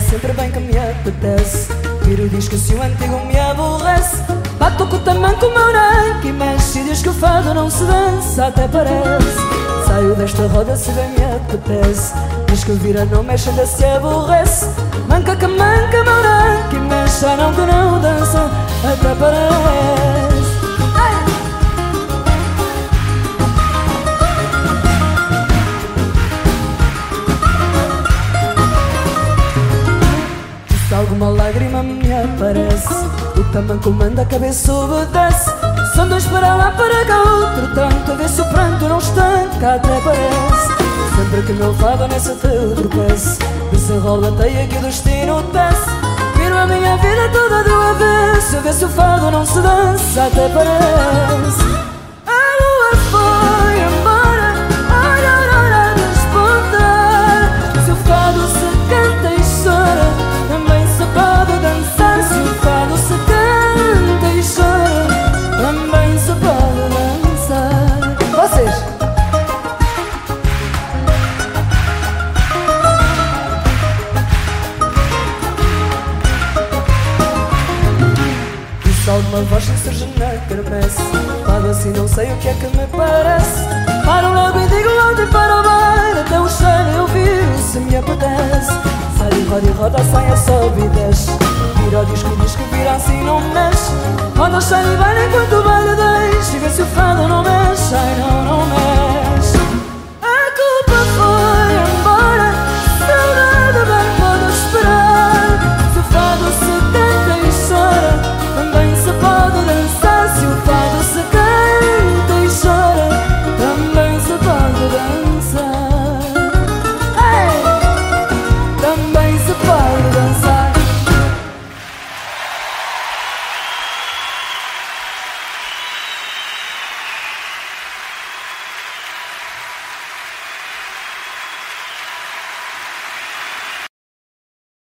sempre bem que me apetece. Viro disco se o antigo me aborrece. Bato com o tamanco, meu rank E mexe diz que o fado não se dança Até parece. Saio desta roda se bem me apetece. Diz que vira, não mexe, ainda se aborrece. Manca que manca, meu rank E mexe, não que não dança. Até parece alguma lágrima me aparece. O tamanco manda, a cabeça obedece. São dois para lá, para cá, outro tanto. A ver se o pranto não estanca, até parece. Sempre que meu fado nessa teu tropeço Desenrola a teia que o destino tece. Viro a minha vida toda do avesso A ver se o fado não se dança, até parece Alguma voz que surge na quermesse Pago assim não sei o que é que me parece. Paro logo e digo ontem para o bar Até o cheiro eu viro se me apetece. Sai e roda e roda, sai a sobe e desce. Vira o disco, diz que vira assim não mexe. Roda, sai e vai enquanto o baile deixa E vê se o fado não mexe, ai não